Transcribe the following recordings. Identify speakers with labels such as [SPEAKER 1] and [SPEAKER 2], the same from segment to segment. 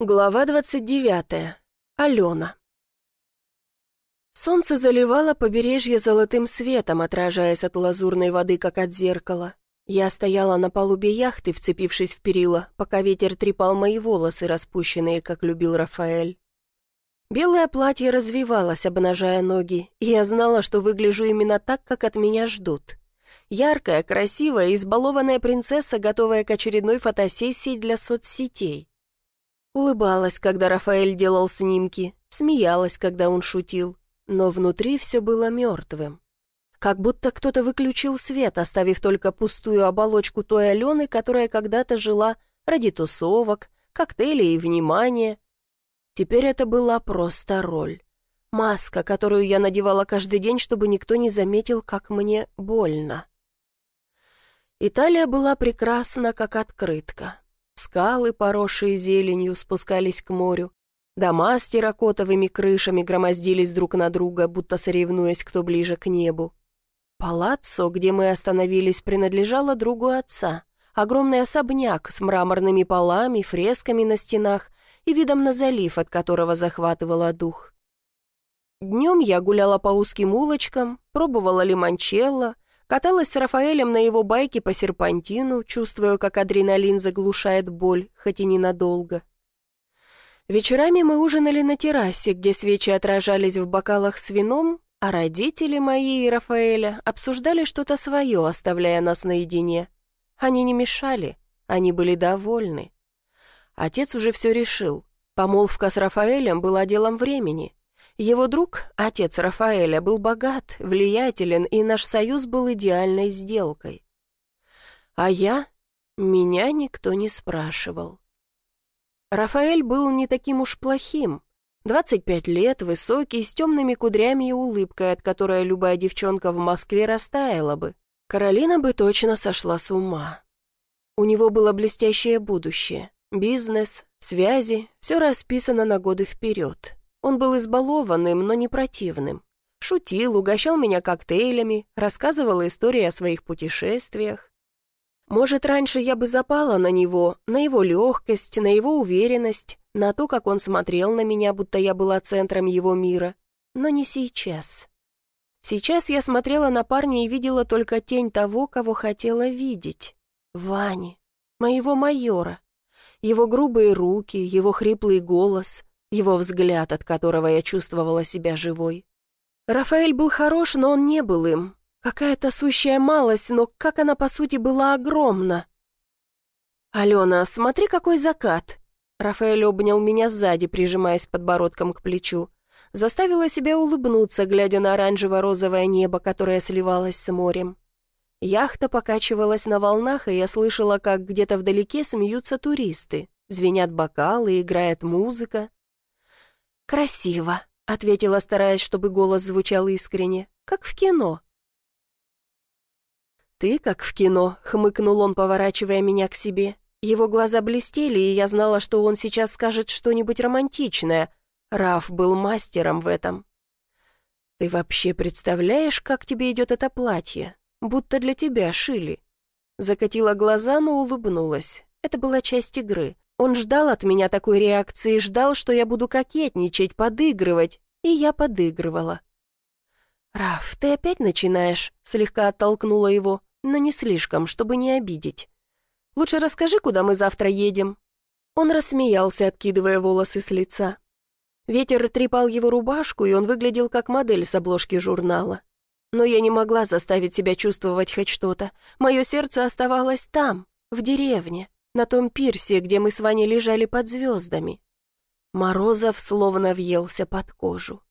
[SPEAKER 1] Глава 29. Алена. Солнце заливало побережье золотым светом, отражаясь от лазурной воды, как от зеркала. Я стояла на палубе яхты, вцепившись в перила, пока ветер трепал мои волосы, распущенные, как любил Рафаэль. Белое платье развивалось, обнажая ноги, и я знала, что выгляжу именно так, как от меня ждут. Яркая, красивая, избалованная принцесса, готовая к очередной фотосессии для соцсетей. Улыбалась, когда Рафаэль делал снимки, смеялась, когда он шутил, но внутри все было мертвым. Как будто кто-то выключил свет, оставив только пустую оболочку той Алены, которая когда-то жила ради тусовок, коктейлей и внимания. Теперь это была просто роль. Маска, которую я надевала каждый день, чтобы никто не заметил, как мне больно. Италия была прекрасна, как открытка. Скалы, поросшие зеленью, спускались к морю. Дома с терракотовыми крышами громоздились друг на друга, будто соревнуясь, кто ближе к небу. Палаццо, где мы остановились, принадлежало другу отца. Огромный особняк с мраморными полами, фресками на стенах и видом на залив, от которого захватывало дух. Днем я гуляла по узким улочкам, пробовала лимончелло, Каталась с Рафаэлем на его байке по серпантину, чувствуя, как адреналин заглушает боль, хоть и ненадолго. Вечерами мы ужинали на террасе, где свечи отражались в бокалах с вином, а родители мои и Рафаэля обсуждали что-то свое, оставляя нас наедине. Они не мешали, они были довольны. Отец уже все решил. Помолвка с Рафаэлем была делом времени. Его друг, отец Рафаэля, был богат, влиятелен, и наш союз был идеальной сделкой. А я? Меня никто не спрашивал. Рафаэль был не таким уж плохим. 25 лет, высокий, с темными кудрями и улыбкой, от которой любая девчонка в Москве растаяла бы. Каролина бы точно сошла с ума. У него было блестящее будущее. Бизнес, связи, все расписано на годы вперед. Он был избалованным, но не противным. Шутил, угощал меня коктейлями, рассказывал истории о своих путешествиях. Может, раньше я бы запала на него, на его легкость, на его уверенность, на то, как он смотрел на меня, будто я была центром его мира. Но не сейчас. Сейчас я смотрела на парня и видела только тень того, кого хотела видеть. Вани, моего майора. Его грубые руки, его хриплый голос, его взгляд, от которого я чувствовала себя живой. Рафаэль был хорош, но он не был им. Какая-то сущая малость, но как она, по сути, была огромна. «Алена, смотри, какой закат!» Рафаэль обнял меня сзади, прижимаясь подбородком к плечу. Заставила себя улыбнуться, глядя на оранжево-розовое небо, которое сливалось с морем. Яхта покачивалась на волнах, и я слышала, как где-то вдалеке смеются туристы. Звенят бокалы, играет музыка. «Красиво», — ответила, стараясь, чтобы голос звучал искренне, как в кино. «Ты как в кино», — хмыкнул он, поворачивая меня к себе. Его глаза блестели, и я знала, что он сейчас скажет что-нибудь романтичное. Раф был мастером в этом. «Ты вообще представляешь, как тебе идет это платье? Будто для тебя шили». Закатила глаза, но улыбнулась. Это была часть игры. Он ждал от меня такой реакции, ждал, что я буду кокетничать, подыгрывать, и я подыгрывала. «Раф, ты опять начинаешь?» — слегка оттолкнула его, но не слишком, чтобы не обидеть. «Лучше расскажи, куда мы завтра едем». Он рассмеялся, откидывая волосы с лица. Ветер трепал его рубашку, и он выглядел как модель с обложки журнала. Но я не могла заставить себя чувствовать хоть что-то. Мое сердце оставалось там, в деревне на том пирсе, где мы с Ваней лежали под звездами. Морозов словно въелся под кожу.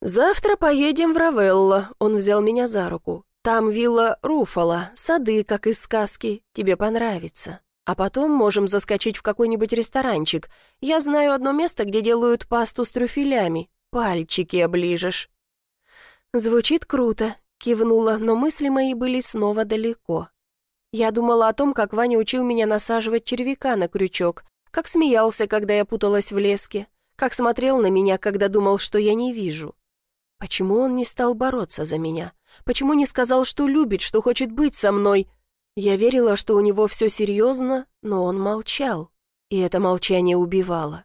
[SPEAKER 1] «Завтра поедем в Равелло», — он взял меня за руку. «Там вилла Руфала, сады, как из сказки, тебе понравится. А потом можем заскочить в какой-нибудь ресторанчик. Я знаю одно место, где делают пасту с трюфелями. Пальчики оближешь». «Звучит круто», — кивнула, но мысли мои были снова далеко. Я думала о том, как Ваня учил меня насаживать червяка на крючок, как смеялся, когда я путалась в леске, как смотрел на меня, когда думал, что я не вижу. Почему он не стал бороться за меня? Почему не сказал, что любит, что хочет быть со мной? Я верила, что у него все серьезно, но он молчал. и это молчание убивало.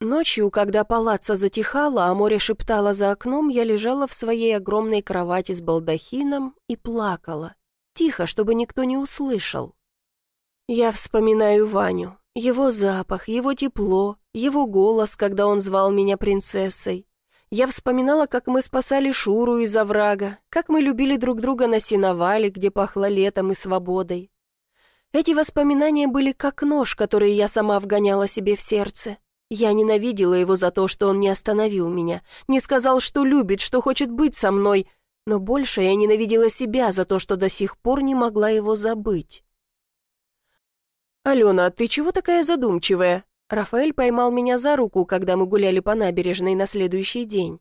[SPEAKER 1] Ночью, когда палаца затихала, а море шептало за окном, я лежала в своей огромной кровати с балдахином и плакала. Тихо, чтобы никто не услышал. Я вспоминаю Ваню, его запах, его тепло, его голос, когда он звал меня принцессой. Я вспоминала, как мы спасали Шуру из оврага, как мы любили друг друга на сеновале, где пахло летом и свободой. Эти воспоминания были как нож, который я сама вгоняла себе в сердце. Я ненавидела его за то, что он не остановил меня, не сказал, что любит, что хочет быть со мной, но больше я ненавидела себя за то, что до сих пор не могла его забыть. «Алена, ты чего такая задумчивая?» Рафаэль поймал меня за руку, когда мы гуляли по набережной на следующий день.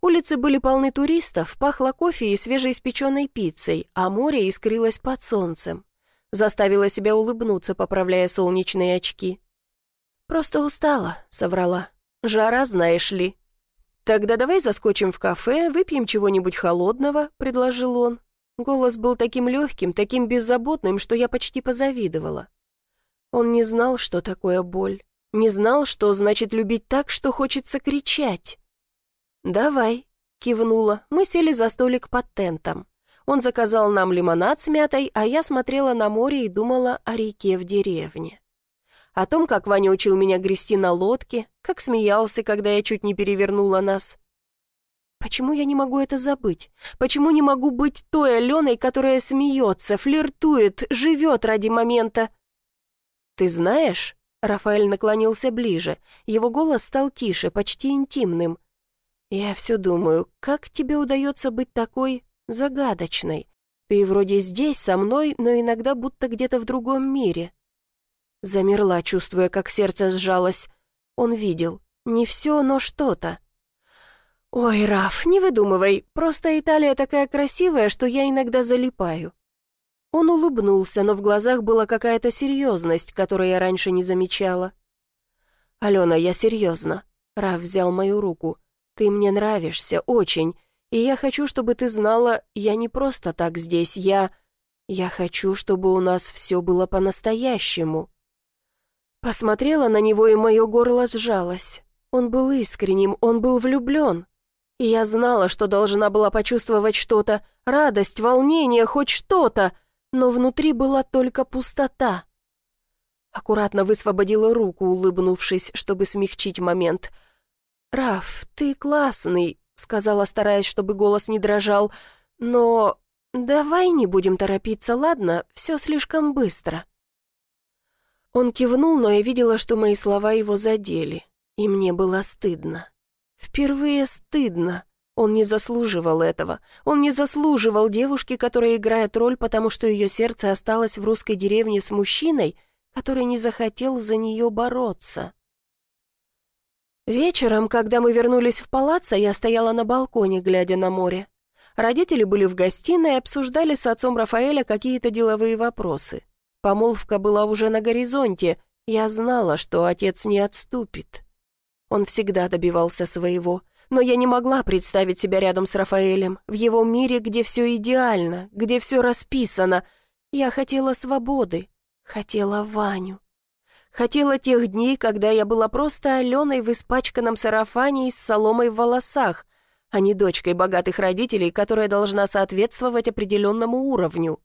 [SPEAKER 1] Улицы были полны туристов, пахло кофе и свежеиспеченной пиццей, а море искрилось под солнцем. Заставила себя улыбнуться, поправляя солнечные очки. «Просто устала», — соврала. «Жара, знаешь ли». «Тогда давай заскочим в кафе, выпьем чего-нибудь холодного», — предложил он. Голос был таким легким, таким беззаботным, что я почти позавидовала. Он не знал, что такое боль, не знал, что значит любить так, что хочется кричать. «Давай», — кивнула, мы сели за столик под тентом. Он заказал нам лимонад с мятой, а я смотрела на море и думала о реке в деревне о том, как Ваня учил меня грести на лодке, как смеялся, когда я чуть не перевернула нас. Почему я не могу это забыть? Почему не могу быть той Аленой, которая смеется, флиртует, живет ради момента? Ты знаешь, Рафаэль наклонился ближе, его голос стал тише, почти интимным. Я все думаю, как тебе удается быть такой загадочной? Ты вроде здесь со мной, но иногда будто где-то в другом мире. Замерла, чувствуя, как сердце сжалось. Он видел. Не все, но что-то. «Ой, Раф, не выдумывай. Просто Италия такая красивая, что я иногда залипаю». Он улыбнулся, но в глазах была какая-то серьезность, которую я раньше не замечала. «Алена, я серьезно». Раф взял мою руку. «Ты мне нравишься, очень. И я хочу, чтобы ты знала, я не просто так здесь, я... Я хочу, чтобы у нас все было по-настоящему». Посмотрела на него, и мое горло сжалось. Он был искренним, он был влюблен. И я знала, что должна была почувствовать что-то, радость, волнение, хоть что-то, но внутри была только пустота. Аккуратно высвободила руку, улыбнувшись, чтобы смягчить момент. «Раф, ты классный», — сказала, стараясь, чтобы голос не дрожал, «но давай не будем торопиться, ладно? Все слишком быстро». Он кивнул, но я видела, что мои слова его задели, и мне было стыдно. Впервые стыдно. Он не заслуживал этого. Он не заслуживал девушки, которая играет роль, потому что ее сердце осталось в русской деревне с мужчиной, который не захотел за нее бороться. Вечером, когда мы вернулись в палаццо, я стояла на балконе, глядя на море. Родители были в гостиной и обсуждали с отцом Рафаэля какие-то деловые вопросы. Помолвка была уже на горизонте, я знала, что отец не отступит. Он всегда добивался своего, но я не могла представить себя рядом с Рафаэлем, в его мире, где все идеально, где все расписано. Я хотела свободы, хотела Ваню. Хотела тех дней, когда я была просто Аленой в испачканном сарафане и с соломой в волосах, а не дочкой богатых родителей, которая должна соответствовать определенному уровню.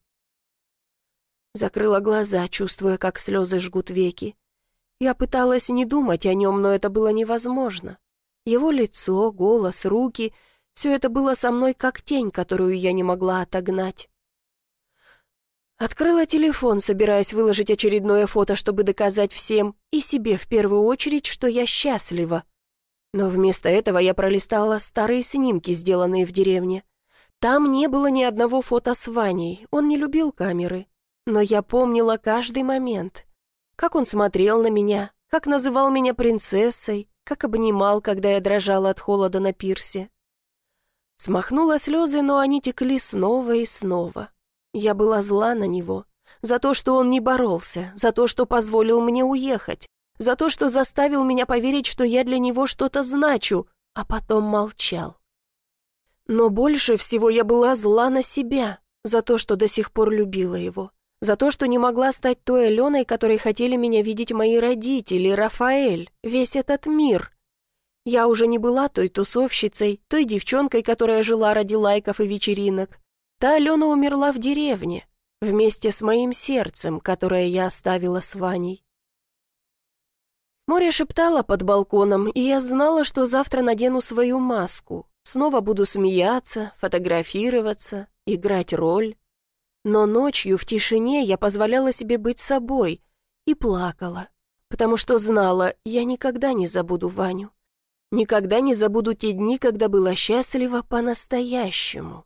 [SPEAKER 1] Закрыла глаза, чувствуя, как слезы жгут веки. Я пыталась не думать о нем, но это было невозможно. Его лицо, голос, руки — все это было со мной как тень, которую я не могла отогнать. Открыла телефон, собираясь выложить очередное фото, чтобы доказать всем и себе в первую очередь, что я счастлива. Но вместо этого я пролистала старые снимки, сделанные в деревне. Там не было ни одного фото с Ваней, он не любил камеры. Но я помнила каждый момент. Как он смотрел на меня, как называл меня принцессой, как обнимал, когда я дрожала от холода на пирсе. Смахнула слезы, но они текли снова и снова. Я была зла на него. За то, что он не боролся, за то, что позволил мне уехать, за то, что заставил меня поверить, что я для него что-то значу, а потом молчал. Но больше всего я была зла на себя, за то, что до сих пор любила его, За то, что не могла стать той Аленой, которой хотели меня видеть мои родители, Рафаэль, весь этот мир. Я уже не была той тусовщицей, той девчонкой, которая жила ради лайков и вечеринок. Та Алена умерла в деревне, вместе с моим сердцем, которое я оставила с Ваней. Море шептало под балконом, и я знала, что завтра надену свою маску. Снова буду смеяться, фотографироваться, играть роль. Но ночью в тишине я позволяла себе быть собой и плакала, потому что знала, я никогда не забуду Ваню. Никогда не забуду те дни, когда была счастлива по-настоящему.